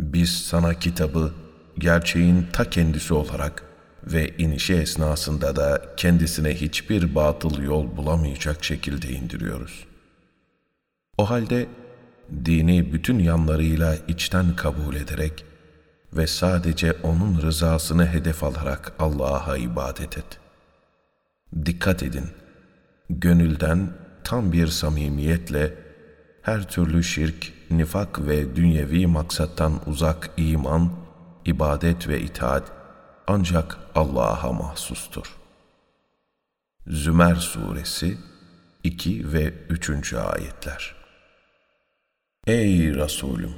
Biz sana kitabı gerçeğin ta kendisi olarak ve inişi esnasında da kendisine hiçbir batıl yol bulamayacak şekilde indiriyoruz. O halde dini bütün yanlarıyla içten kabul ederek ve sadece O'nun rızasını hedef alarak Allah'a ibadet et. Dikkat edin, gönülden tam bir samimiyetle her türlü şirk, nifak ve dünyevi maksattan uzak iman, ibadet ve itaat ancak Allah'a mahsustur. Zümer Suresi 2 ve 3. ayetler Ey Resulüm!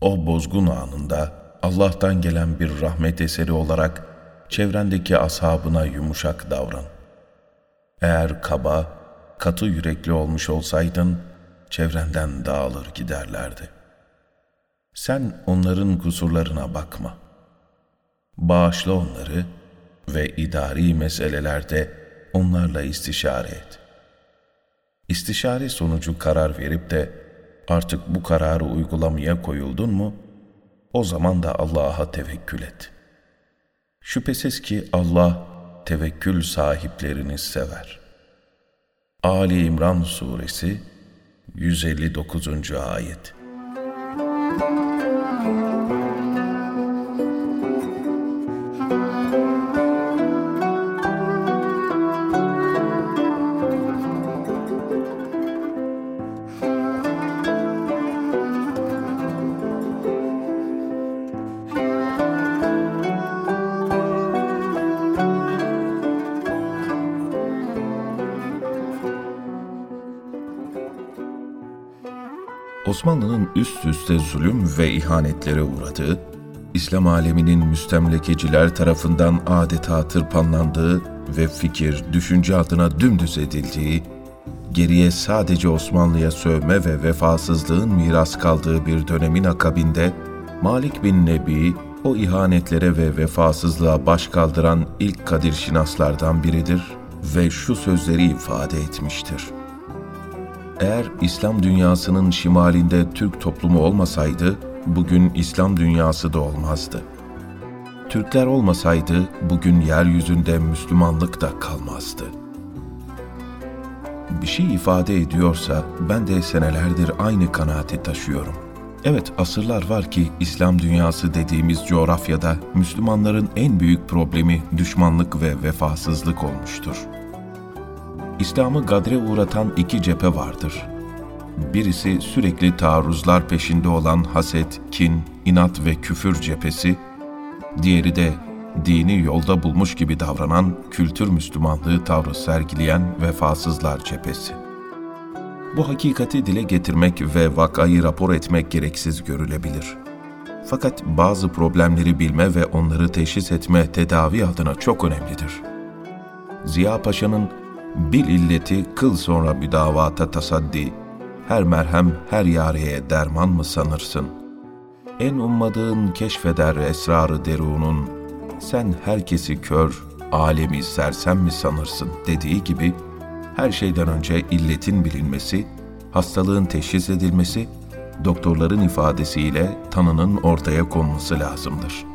O bozgun anında Allah'tan gelen bir rahmet eseri olarak çevrendeki ashabına yumuşak davran. Eğer kaba, katı yürekli olmuş olsaydın, çevrenden dağılır giderlerdi. Sen onların kusurlarına bakma. Bağışla onları ve idari meselelerde onlarla istişare et. İstişare sonucu karar verip de artık bu kararı uygulamaya koyuldun mu, o zaman da Allah'a tevekkül et. Şüphesiz ki Allah tevekkül sahiplerini sever. Ali İmran Suresi 159. Ayet Osmanlı'nın üst üste zulüm ve ihanetlere uğradığı, İslam aleminin müstemlekeciler tarafından adeta tırpanlandığı ve fikir, düşünce adına dümdüz edildiği, geriye sadece Osmanlı'ya sövme ve vefasızlığın miras kaldığı bir dönemin akabinde, Malik bin Nebi, o ihanetlere ve vefasızlığa baş kaldıran ilk kadir şinaslardan biridir ve şu sözleri ifade etmiştir. Eğer İslam dünyasının şimalinde Türk toplumu olmasaydı, bugün İslam dünyası da olmazdı. Türkler olmasaydı, bugün yeryüzünde Müslümanlık da kalmazdı. Bir şey ifade ediyorsa, ben de senelerdir aynı kanaati taşıyorum. Evet, asırlar var ki İslam dünyası dediğimiz coğrafyada Müslümanların en büyük problemi düşmanlık ve vefasızlık olmuştur.'' İslam'ı gadre uğratan iki cephe vardır. Birisi sürekli taarruzlar peşinde olan haset, kin, inat ve küfür cephesi, diğeri de dini yolda bulmuş gibi davranan, kültür Müslümanlığı tavrı sergileyen vefasızlar cephesi. Bu hakikati dile getirmek ve vakayı rapor etmek gereksiz görülebilir. Fakat bazı problemleri bilme ve onları teşhis etme tedavi adına çok önemlidir. Ziya Paşa'nın Bil illeti kıl sonra bir davata tasaddi. Her merhem her yareye derman mı sanırsın? En ummadığın keşfeder esrarı derunun. Sen herkesi kör, alemi sersem mi sanırsın dediği gibi her şeyden önce illetin bilinmesi, hastalığın teşhis edilmesi, doktorların ifadesiyle tanının ortaya konması lazımdır.''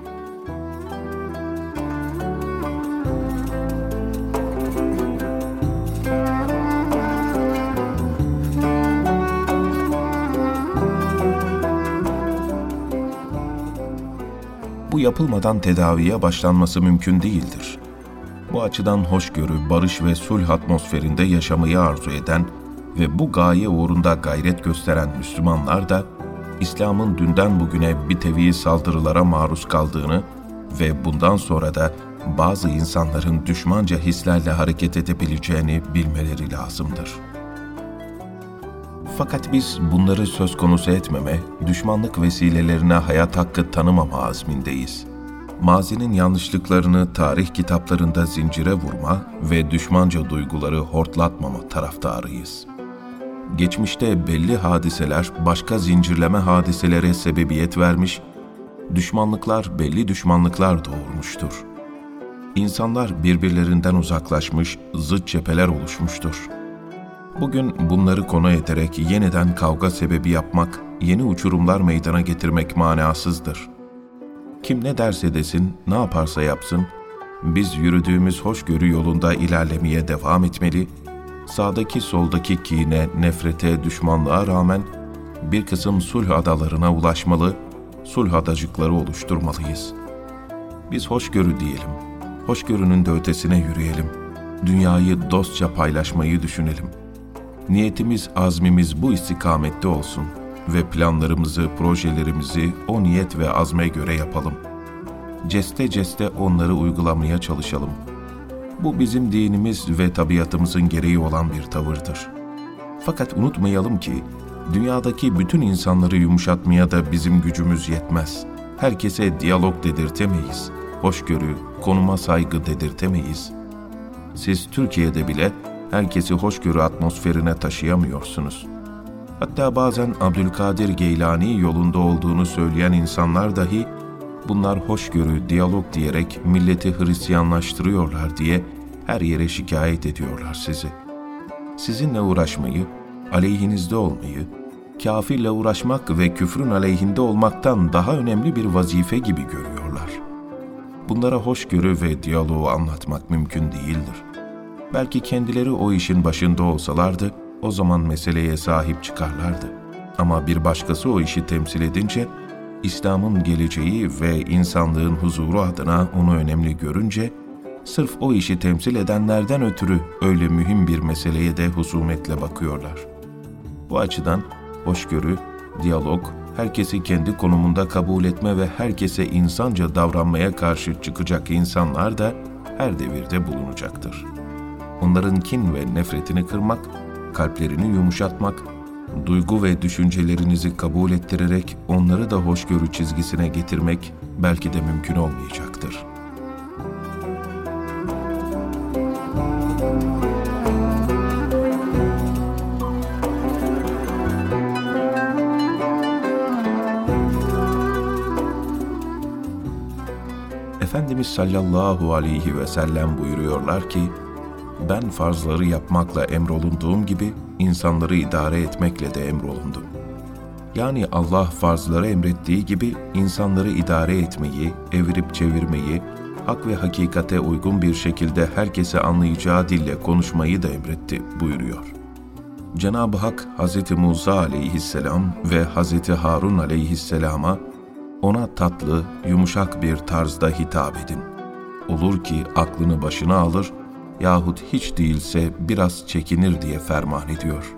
Bu yapılmadan tedaviye başlanması mümkün değildir. Bu açıdan hoşgörü, barış ve sulh atmosferinde yaşamayı arzu eden ve bu gaye uğrunda gayret gösteren Müslümanlar da İslam'ın dünden bugüne bir tevi saldırılara maruz kaldığını ve bundan sonra da bazı insanların düşmanca hislerle hareket edebileceğini bilmeleri lazımdır.'' Fakat biz bunları söz konusu etmeme, düşmanlık vesilelerine hayat hakkı tanımama azmindeyiz. Mazinin yanlışlıklarını tarih kitaplarında zincire vurma ve düşmanca duyguları hortlatmama taraftarıyız. Geçmişte belli hadiseler başka zincirleme hadiselere sebebiyet vermiş, düşmanlıklar belli düşmanlıklar doğurmuştur. İnsanlar birbirlerinden uzaklaşmış, zıt cepheler oluşmuştur.'' Bugün bunları konu ederek yeniden kavga sebebi yapmak, yeni uçurumlar meydana getirmek manasızdır. Kim ne derse desin, ne yaparsa yapsın, biz yürüdüğümüz hoşgörü yolunda ilerlemeye devam etmeli, sağdaki soldaki kine, nefrete, düşmanlığa rağmen bir kısım sulh adalarına ulaşmalı, sulh adacıkları oluşturmalıyız. Biz hoşgörü diyelim, hoşgörünün de ötesine yürüyelim, dünyayı dostça paylaşmayı düşünelim. Niyetimiz, azmimiz bu istikamette olsun ve planlarımızı, projelerimizi o niyet ve azme göre yapalım. Ceste ceste onları uygulamaya çalışalım. Bu bizim dinimiz ve tabiatımızın gereği olan bir tavırdır. Fakat unutmayalım ki dünyadaki bütün insanları yumuşatmaya da bizim gücümüz yetmez. Herkese diyalog dedirtemeyiz. Hoşgörü, konuma saygı dedirtemeyiz. Siz Türkiye'de bile herkesi hoşgörü atmosferine taşıyamıyorsunuz. Hatta bazen Abdülkadir Geylani yolunda olduğunu söyleyen insanlar dahi bunlar hoşgörü, diyalog diyerek milleti Hristiyanlaştırıyorlar diye her yere şikayet ediyorlar sizi. Sizinle uğraşmayı, aleyhinizde olmayı, kafirle uğraşmak ve küfrün aleyhinde olmaktan daha önemli bir vazife gibi görüyorlar. Bunlara hoşgörü ve diyaloğu anlatmak mümkün değildir. Belki kendileri o işin başında olsalardı, o zaman meseleye sahip çıkarlardı. Ama bir başkası o işi temsil edince, İslam'ın geleceği ve insanlığın huzuru adına onu önemli görünce, sırf o işi temsil edenlerden ötürü öyle mühim bir meseleye de husumetle bakıyorlar. Bu açıdan hoşgörü, diyalog, herkesi kendi konumunda kabul etme ve herkese insanca davranmaya karşı çıkacak insanlar da her devirde bulunacaktır. Onların kin ve nefretini kırmak, kalplerini yumuşatmak, duygu ve düşüncelerinizi kabul ettirerek onları da hoşgörü çizgisine getirmek belki de mümkün olmayacaktır.'' Efendimiz sallallahu aleyhi ve sellem buyuruyorlar ki, ben farzları yapmakla emrolunduğum gibi insanları idare etmekle de emrolundum. Yani Allah farzları emrettiği gibi insanları idare etmeyi, evirip çevirmeyi, hak ve hakikate uygun bir şekilde herkese anlayacağı dille konuşmayı da emretti buyuruyor. Cenab-ı Hak Hz. Musa aleyhisselam ve Hz. Harun aleyhisselama ona tatlı, yumuşak bir tarzda hitap edin. Olur ki aklını başına alır yahut hiç değilse biraz çekinir diye ferman ediyor.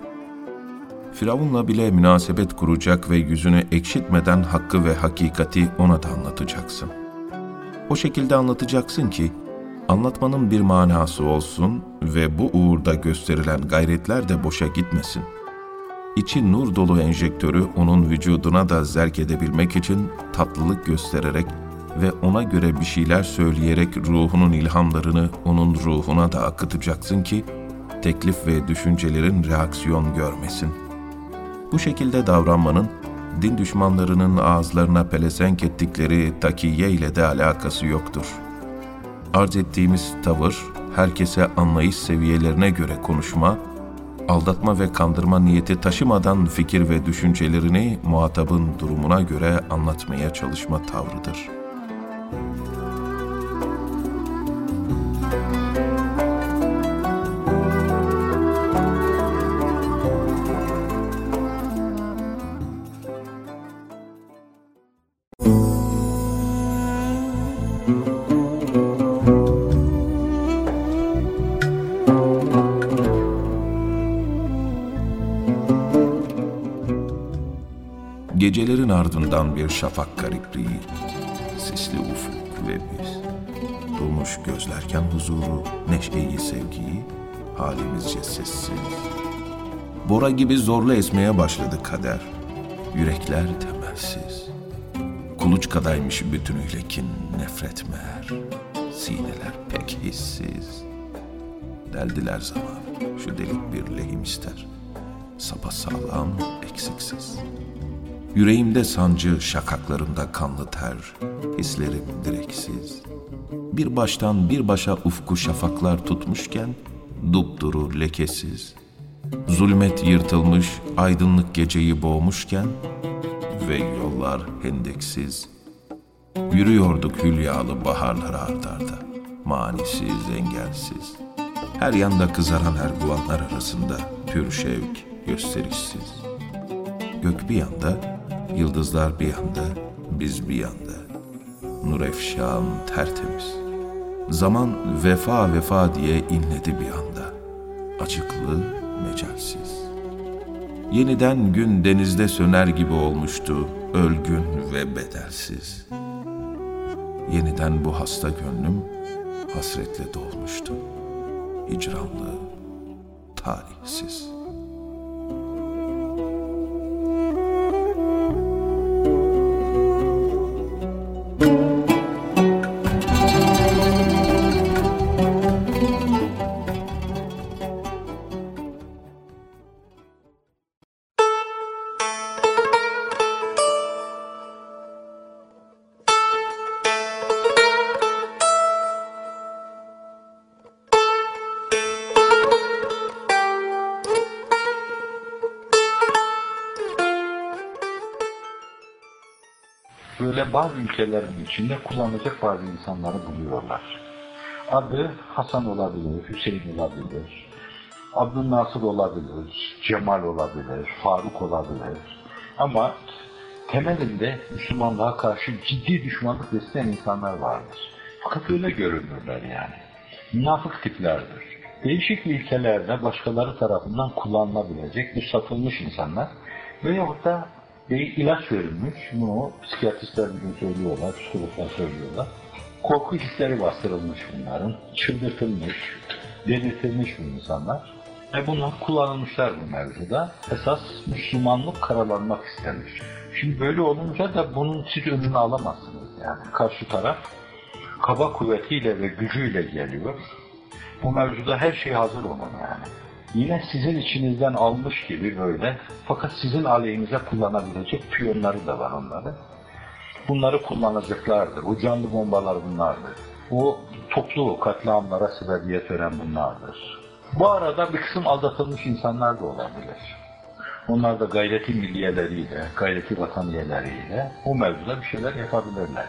Firavun'la bile münasebet kuracak ve yüzünü ekşitmeden hakkı ve hakikati ona da anlatacaksın. O şekilde anlatacaksın ki, anlatmanın bir manası olsun ve bu uğurda gösterilen gayretler de boşa gitmesin. İçi nur dolu enjektörü onun vücuduna da zerk edebilmek için tatlılık göstererek ve ona göre bir şeyler söyleyerek ruhunun ilhamlarını onun ruhuna da akıtacaksın ki teklif ve düşüncelerin reaksiyon görmesin. Bu şekilde davranmanın din düşmanlarının ağızlarına pelesenk ettikleri takiye ile de alakası yoktur. Arz ettiğimiz tavır, herkese anlayış seviyelerine göre konuşma, aldatma ve kandırma niyeti taşımadan fikir ve düşüncelerini muhatabın durumuna göre anlatmaya çalışma tavrıdır.'' Gecelerin ardından bir şafak garipliği, sisli ufuk ve biz. Dolmuş gözlerken huzuru, neşeyi, sevgiyi, halimizce sessiz. Bora gibi zorla esmeye başladı kader. Yürekler temelsiz. Kuluçkadaymış bütünüyle kin, nefret meğer. Sineler pek hissiz. Deldiler zaman, şu delik bir lehim ister. Sapa sağlam, eksiksiz.'' Yüreğimde sancı, şakaklarımda kanlı ter, hislerim direksiz. Bir baştan bir başa ufku şafaklar tutmuşken, dupduru lekesiz. Zulmet yırtılmış, aydınlık geceyi boğmuşken ve yollar hendeksiz. Yürüyorduk hülyalı baharlar ardarda, manisiz, engelsiz. Her yanda kızaran erguvanlar arasında pür şevk, gösterişsiz. Gök bir yanda, yıldızlar bir yanda, biz bir yanda. Nur efşan tertemiz. Zaman vefa vefa diye inledi bir anda. Acıklı, mecalsiz. Yeniden gün denizde söner gibi olmuştu, ölgün ve bedelsiz. Yeniden bu hasta gönlüm hasretle dolmuştu. Hicranlı, talihsiz.'' Böyle bazı ülkelerin içinde kullanacak bazı insanları buluyorlar. Adı Hasan olabilir, Hüseyin olabilir, Abdülnasır olabilir, Cemal olabilir, Faruk olabilir. Ama temelinde Müslümanlığa karşı ciddi düşmanlık besleyen insanlar vardır. Fakat öyle görünürler yani. Münafık tiplerdir. Değişik ülkelerde başkaları tarafından kullanılabilecek bu satılmış insanlar veyahut da bir ilaç verilmiş. Bunu psikiyatristler bugün söylüyorlar, psikologlar söylüyorlar. Korku hisleri bastırılmış bunların. Çıldırtılmış, delirtilmiş bu insanlar. Ve bunlar kullanılmışlar bu mevzuda. Esas Müslümanlık karalanmak istenmiş. Şimdi böyle olunca da bunun siz önünü alamazsınız yani. Karşı taraf kaba kuvvetiyle ve gücüyle geliyor. Bu mevzuda her şey hazır onun yani yine sizin içinizden almış gibi böyle fakat sizin aleyhinize kullanabilecek piyonları da var onların. Bunları kullanacaklardır. O canlı bombalar bunlardır. O toplu katliamlara sebebiyet veren bunlardır. Bu arada bir kısım aldatılmış insanlar da olabilir. Onlar da gayreti milliyeleriyle, gayreti vataniyeleriyle o mevzuda bir şeyler yapabilirler.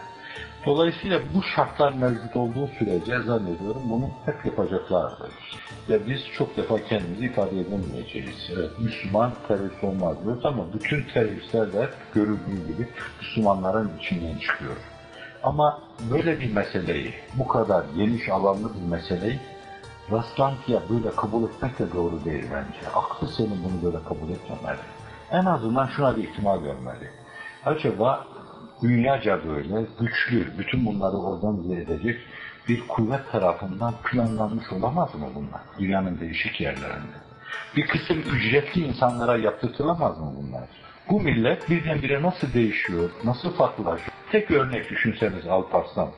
Dolayısıyla bu şartlar mevcut olduğu sürece zannediyorum bunu hep yapacaklardır. Ve biz çok defa kendimizi ifade edemeyeceğiz. Evet, Müslüman terörist olmaz diyoruz ama bütün teröristler de görüldüğü gibi Müslümanların içinden çıkıyor. Ama böyle bir meseleyi, bu kadar geniş alanlı bir meseleyi rastlantıya böyle kabul etmek de doğru değil bence. Aklı senin bunu böyle kabul etmemeli. En azından şuna bir ihtimal görmeli. Acaba dünyaca böyle güçlü, bütün bunları organize edecek bir kuvvet tarafından planlanmış olamaz mı bunlar? Dünyanın değişik yerlerinde. Bir kısım ücretli insanlara yaptırtılamaz mı bunlar? Bu millet birdenbire nasıl değişiyor, nasıl farklılaşıyor? Tek örnek düşünseniz Alparslan.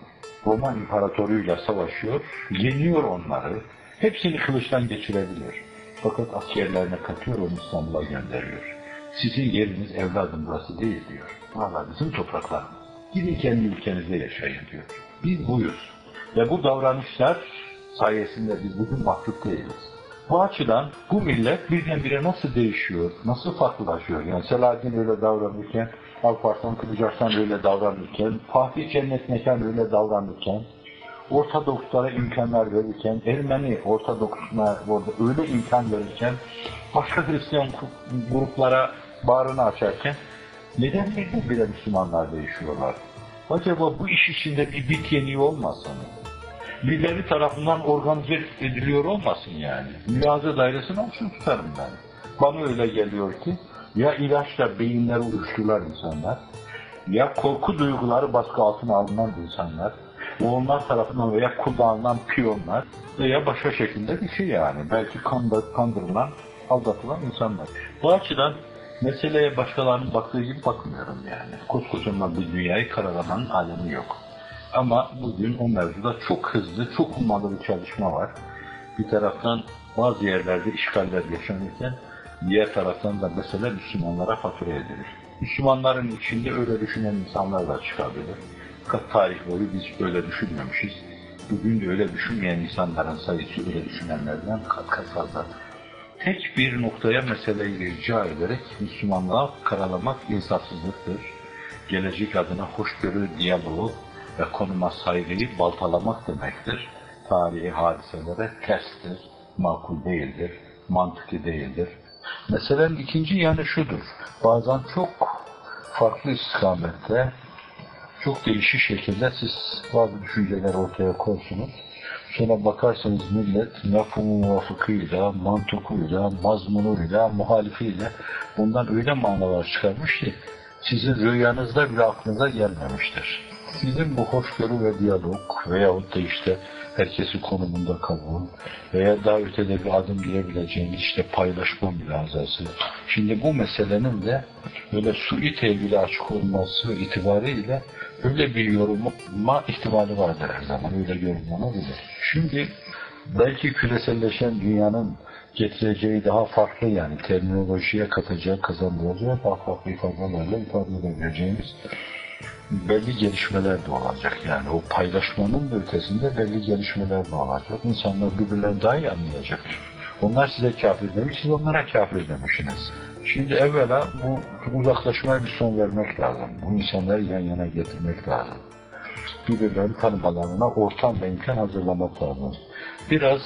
Roma İmparatoruyla savaşıyor, yeniyor onları. Hepsini kılıçtan geçirebilir. Fakat askerlerine katıyor, onu İstanbul'a gönderiyor. Sizin yeriniz evladım burası değil diyor. Valla bizim topraklarımız. Gidin kendi ülkenizde yaşayın diyor. Biz buyuz. Ve bu davranışlar sayesinde biz bugün mahcup değiliz. Bu açıdan bu millet birdenbire nasıl değişiyor, nasıl farklılaşıyor? Yani Selahaddin öyle davranırken, Alparslan Kılıçarslan öyle davranırken, Fatih Cennet Mekan öyle davranırken, Ortodokslara imkanlar verirken, Ermeni Ortodoksuna öyle imkan verirken, başka Hristiyan gruplara bağrını açarken, neden birdenbire Müslümanlar değişiyorlar? Acaba bu iş içinde bir bit yeniği olmasın? Birileri tarafından organize ediliyor olmasın yani. Mülaze dairesini olsun tutarım ben. Bana öyle geliyor ki ya ilaçla beyinleri uyuşturular insanlar, ya korku duyguları baskı altına alınan insanlar, onlar tarafından veya kullanılan piyonlar veya başka şekilde bir şey yani. Belki kandırılan, aldatılan insanlar. Bu açıdan meseleye başkalarının baktığı gibi bakmıyorum yani. Koskocaman bir dünyayı karalamanın alemi yok. Ama bugün o mevzuda çok hızlı, çok ummalı bir çalışma var. Bir taraftan bazı yerlerde işgaller yaşanırken diğer taraftan da mesela Müslümanlara fatura edilir. Müslümanların içinde öyle düşünen insanlar da çıkabilir. Fakat tarih boyu biz öyle düşünmemişiz. Bugün de öyle düşünmeyen insanların sayısı öyle düşünenlerden kat kat fazla. Tek bir noktaya meseleyi rica ederek Müslümanlığa karalamak insafsızlıktır. Gelecek adına hoşgörü, diyaloğu ve konuma saygıyı baltalamak demektir. Tarihi hadiselere terstir, makul değildir, mantıklı değildir. Meselenin ikinci yanı şudur. Bazen çok farklı istikamette çok değişik şekilde siz bazı düşünceler ortaya koysunuz. Sonra bakarsınız millet mefhumu muvafıkıyla, mantıkıyla, mazmunuyla, muhalifiyle bundan öyle manalar çıkarmış ki sizin rüyanızda bile aklınıza gelmemiştir. Sizin bu hoşgörü ve diyalog veyahut da işte herkesi konumunda kabul veya daha ötede bir adım diyebileceğimiz işte paylaşma mülazası. Şimdi bu meselenin de böyle sui tevhile açık olması itibariyle öyle bir yoruma ihtimali vardır her zaman. Öyle yorumlanabilir. Şimdi belki küreselleşen dünyanın getireceği daha farklı yani terminolojiye katacağı, kazandıracağı daha farklı ifadelerle ifade edebileceğimiz belli gelişmeler de olacak. Yani o paylaşmanın ötesinde belli gelişmeler de olacak. İnsanlar birbirlerini daha iyi anlayacaktır. Onlar size kafir demiş, siz onlara kafir demişsiniz. Şimdi evvela bu uzaklaşmaya bir son vermek lazım. Bu insanları yan yana getirmek lazım. Birbirlerini tanımalarına ortam ve imkan hazırlamak lazım. Biraz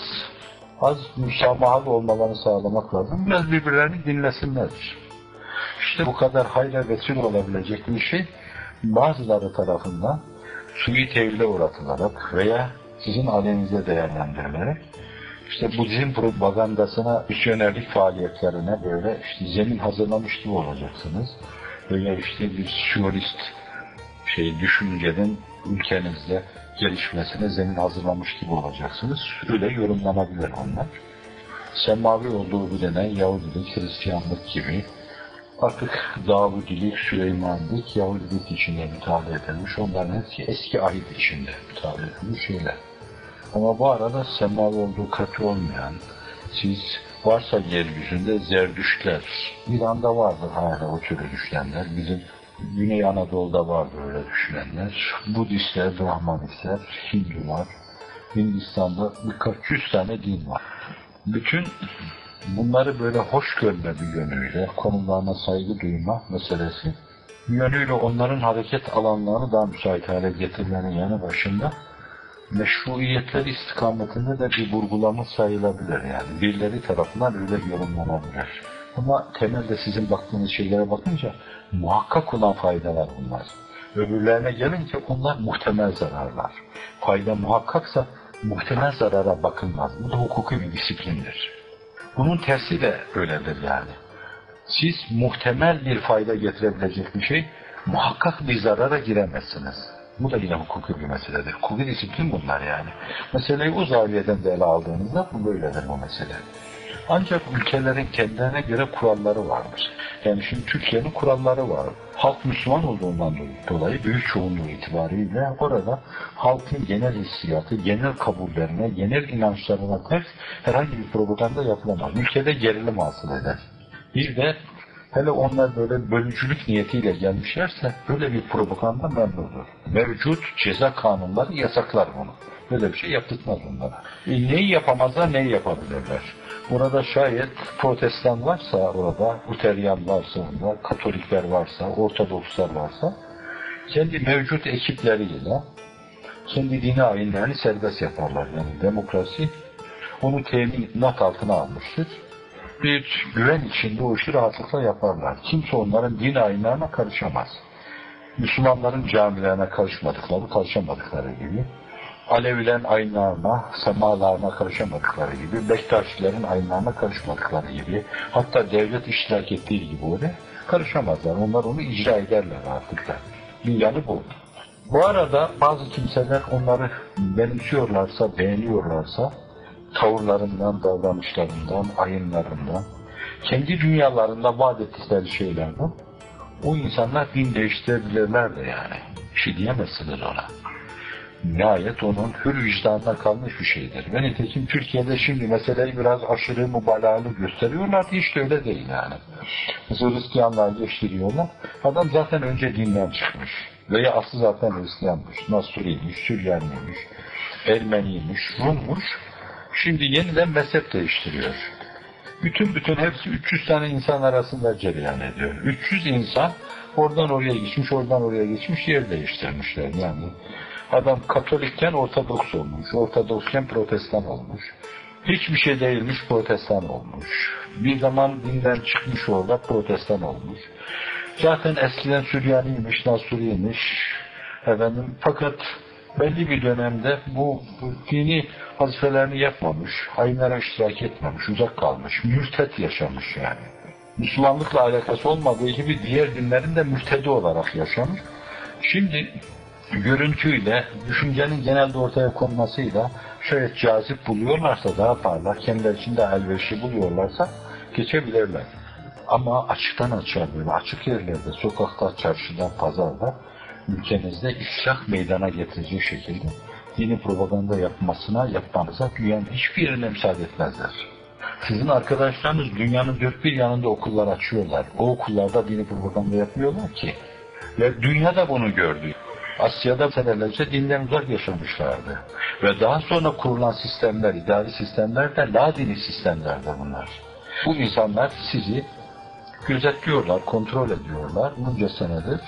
az müsamahalı olmalarını sağlamak lazım. Biraz birbirlerini dinlesinler. İşte bu kadar hayra vesile olabilecek bir şey bazıları tarafından suyu tevhile uğratılarak veya sizin aleyhinize değerlendirilerek işte Budizm propagandasına, misyonerlik faaliyetlerine böyle işte zemin hazırlamış gibi olacaksınız. Veya işte bir şuurist şey düşüncenin ülkenizde gelişmesine zemin hazırlamış gibi olacaksınız. Öyle yorumlanabilir onlar. Semavi olduğu bilinen Yahudilik, Hristiyanlık gibi artık Davudilik, Süleymanlık, Yahudilik içinde müteala edilmiş. Onların hepsi eski ahit içinde müteala edilmiş şeyler. Ama bu arada semavi olduğu katı olmayan, siz varsa yeryüzünde zerdüştler, İran'da vardır hala o türlü düşünenler, bizim Güney Anadolu'da vardır öyle düşünenler, Budistler, Brahmanistler, Hindular, Hindistan'da birkaç yüz tane din var. Bütün bunları böyle hoş görme bir yönüyle, konumlarına saygı duyma meselesi, bir yönüyle onların hareket alanlarını daha müsait hale getirmenin yanı başında meşruiyetleri istikametinde de bir vurgulama sayılabilir yani. Birileri tarafından öyle yorumlanabilir. Ama temelde sizin baktığınız şeylere bakınca muhakkak olan faydalar bunlar. Öbürlerine gelince onlar muhtemel zararlar. Fayda muhakkaksa muhtemel zarara bakılmaz. Bu da hukuki bir disiplindir. Bunun tersi de öyledir yani. Siz muhtemel bir fayda getirebilecek bir şey muhakkak bir zarara giremezsiniz. Bu da yine hukuki bir meseledir. Hukuki disiplin bunlar yani. Meseleyi o zaviyeden de ele aldığınızda bu böyledir bu mesele. Ancak ülkelerin kendilerine göre kuralları vardır. Yani şimdi Türkiye'nin kuralları var. Halk Müslüman olduğundan dolayı büyük çoğunluğu itibariyle orada halkın genel hissiyatı, genel kabullerine, genel inançlarına ters herhangi bir propaganda yapılamaz. Ülkede gerilim hasıl eder. Bir de hele onlar böyle bölücülük niyetiyle gelmişlerse böyle bir propaganda memnundur. Mevcut ceza kanunları yasaklar bunu. Böyle bir şey yaptırtmaz onlara. E, neyi yapamazlar, neyi yapabilirler? Burada şayet protestan varsa orada, Luteryan varsa orada, Katolikler varsa, Ortodokslar varsa, kendi mevcut ekipleriyle kendi dini ayinlerini serbest yaparlar. Yani demokrasi onu teminat altına almıştır. Bir güven içinde o işi rahatlıkla yaparlar. Kimse onların din ayinlerine karışamaz. Müslümanların camilerine karışmadıkları, karışamadıkları gibi Alevilerin ayinlarına, semalarına karışamadıkları gibi, Bektaşilerin ayinlarına karışmadıkları gibi, hatta devlet iştirak ettiği gibi öyle karışamazlar. Onlar onu icra ederler artık da. Bir yanı bu. Bu arada bazı kimseler onları benimsiyorlarsa, beğeniyorlarsa, tavırlarından, davranışlarından, ayinlarından, kendi dünyalarında vaat ettikleri şeylerden, o insanlar din değiştirebilirler de yani. Bir şey diyemezsiniz ona nihayet onun hür vicdanına kalmış bir şeydir. Ve nitekim Türkiye'de şimdi meseleyi biraz aşırı mübalağalı gösteriyorlar ki işte öyle değil yani. Mesela Hristiyanlar geçtiriyorlar. Adam zaten önce dinden çıkmış. Veya aslı zaten Hristiyanmış. Nasuriymiş, Süryaniymiş, Ermeniymiş, Rummuş. Şimdi yeniden mezhep değiştiriyor. Bütün bütün hepsi 300 tane insan arasında cereyan ediyor. 300 insan oradan oraya geçmiş, oradan oraya geçmiş, yer değiştirmişler. Yani adam Katolikken Ortodoks olmuş, Ortodoksken Protestan olmuş. Hiçbir şey değilmiş, Protestan olmuş. Bir zaman dinden çıkmış orada, Protestan olmuş. Zaten eskiden Süryaniymiş, Nasuriymiş. Efendim, fakat belli bir dönemde bu, dini vazifelerini yapmamış, hayınlara iştirak etmemiş, uzak kalmış, mürtet yaşamış yani. Müslümanlıkla alakası olmadığı gibi diğer dinlerin de mürtedi olarak yaşamış. Şimdi görüntüyle, düşüncenin genelde ortaya konmasıyla şayet cazip buluyorlarsa daha parlak, kendileri için de elverişli buluyorlarsa geçebilirler. Ama açıktan açığa böyle açık yerlerde, sokakta, çarşıda, pazarda ülkenizde iflah meydana getirecek şekilde dini propaganda yapmasına, yapmanıza dünyanın hiçbir yerine müsaade etmezler. Sizin arkadaşlarınız dünyanın dört bir yanında okullar açıyorlar. O okullarda dini propaganda yapmıyorlar ki. Ve dünya da bunu gördü. Asya'da senelerce dinden uzak yaşamışlardı. Ve daha sonra kurulan sistemler, idari sistemler de la dini sistemlerdi bunlar. Bu insanlar sizi gözetliyorlar, kontrol ediyorlar bunca senedir.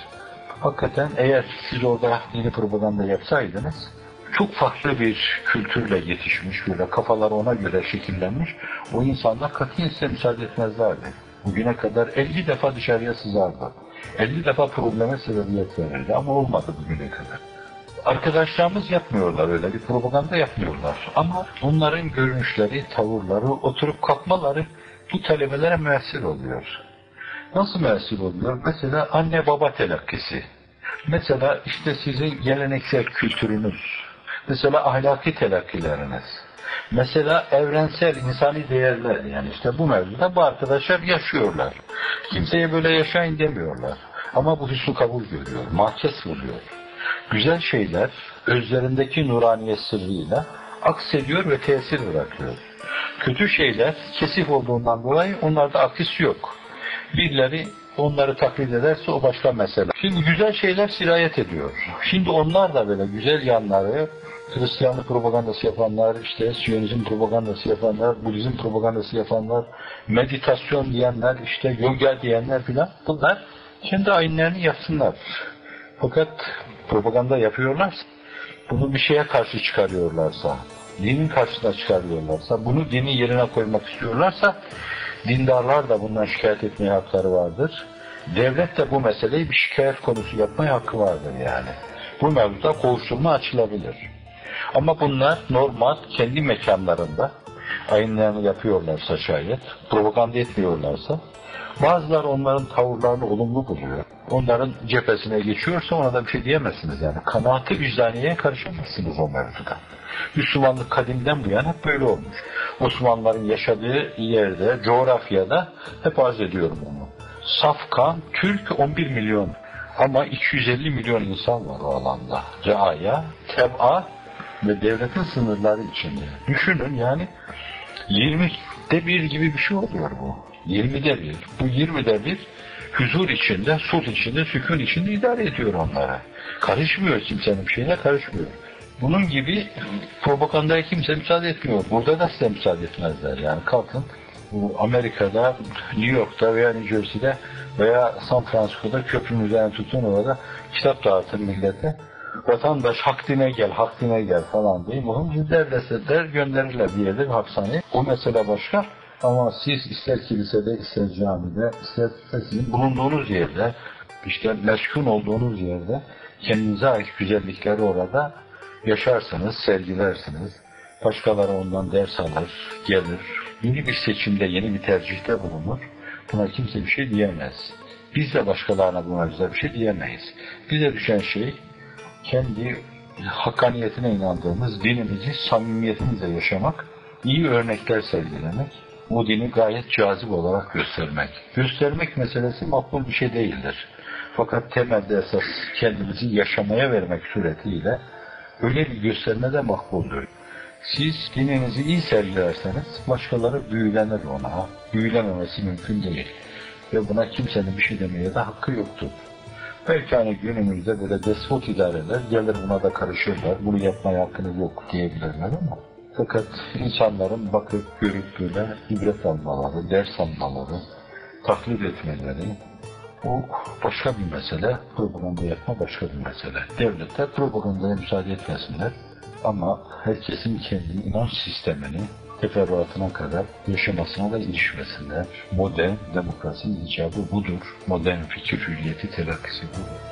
Hakikaten eğer siz orada dini propaganda yapsaydınız, çok farklı bir kültürle yetişmiş, böyle kafaları ona göre şekillenmiş, o insanlar katiyen size müsaade etmezlerdi. Bugüne kadar 50 defa dışarıya sızardı. 50 defa probleme sebebiyet verirdi ama olmadı bugüne kadar. Arkadaşlarımız yapmıyorlar öyle bir propaganda yapmıyorlar. Ama bunların görünüşleri, tavırları, oturup kalkmaları bu talebelere müessir oluyor. Nasıl müessir oluyor? Mesela anne baba telakkisi. Mesela işte sizin geleneksel kültürünüz. Mesela ahlaki telakkileriniz. Mesela evrensel insani değerler yani işte bu mevzuda bu arkadaşlar yaşıyorlar. Kimseye böyle yaşayın demiyorlar. Ama bu hüsnü kabul görüyor, mahkes buluyor. Güzel şeyler özlerindeki nuraniyet sırrıyla aksediyor ve tesir bırakıyor. Kötü şeyler kesif olduğundan dolayı onlarda akis yok. Birileri onları taklit ederse o başka mesele. Şimdi güzel şeyler sirayet ediyor. Şimdi onlar da böyle güzel yanları Hristiyanlık propagandası yapanlar, işte Siyonizm propagandası yapanlar, Budizm propagandası yapanlar, meditasyon diyenler, işte yoga diyenler filan bunlar kendi ayinlerini yapsınlar. Fakat propaganda yapıyorlarsa, bunu bir şeye karşı çıkarıyorlarsa, dinin karşısına çıkarıyorlarsa, bunu dinin yerine koymak istiyorlarsa, dindarlar da bundan şikayet etmeye hakları vardır. Devlet de bu meseleyi bir şikayet konusu yapmaya hakkı vardır yani. Bu mevzuda kovuşturma açılabilir. Ama bunlar normal kendi mekanlarında ayinlerini yapıyorlarsa şayet, propaganda etmiyorlarsa, bazıları onların tavırlarını olumlu buluyor. Onların cephesine geçiyorsa ona da bir şey diyemezsiniz yani. Kanaatı vicdaniyeye karışamazsınız o mevzuda. Müslümanlık kadimden bu yana hep böyle olmuş. Osmanlıların yaşadığı yerde, coğrafyada hep arz ediyorum onu. Safkan, Türk 11 milyon ama 250 milyon insan var o alanda. Reaya, teb'a ve devletin sınırları içinde. Düşünün yani 20'de bir gibi bir şey oluyor bu. 20'de bir. Bu 20'de bir huzur içinde, sulh içinde, sükun içinde idare ediyor onları. Karışmıyor kimsenin bir şeyine karışmıyor. Bunun gibi propagandaya kimse müsaade etmiyor. Burada da size müsaade etmezler. Yani kalkın bu Amerika'da, New York'ta veya New Jersey'de veya San Francisco'da köprünün üzerine tutun orada kitap dağıtın millete. Vatandaş hak dine gel, hak dine gel falan diye. Bunu yüzler desetler gönderirler bir yerde bir hapishaneye. O mesele başka. Ama siz ister kilisede, ister camide, ister sizin bulunduğunuz yerde, işte meskun olduğunuz yerde kendinize ait güzellikleri orada yaşarsınız, sergilersiniz. Başkaları ondan ders alır, gelir. Yeni bir seçimde, yeni bir tercihte bulunur. Buna kimse bir şey diyemez. Biz de başkalarına bu mevzuda bir şey diyemeyiz. Bize düşen şey kendi hakkaniyetine inandığımız dinimizi samimiyetimizle yaşamak, iyi örnekler sergilemek, bu dini gayet cazip olarak göstermek. Göstermek meselesi makbul bir şey değildir. Fakat temelde esas kendimizi yaşamaya vermek suretiyle öyle bir gösterme de makbuldür. Siz dininizi iyi sergilerseniz başkaları büyülenir ona. Büyülememesi mümkün değil. Ve buna kimsenin bir şey demeye de hakkı yoktur. Belki hani günümüzde böyle despot idareler gelir buna da karışırlar. Bunu yapmaya hakkınız yok diyebilirler ama Fakat insanların bakıp görüp böyle ibret almaları, ders almaları, taklit etmeleri, o başka bir mesele, propaganda yapma başka bir mesele. Devletler propagandaya müsaade etmesinler ama herkesin kendi inanç sistemini teferruatına kadar yaşamasına da ilişmesinler. Modern demokrasinin icabı budur. Modern fikir hürriyeti telakkisi budur.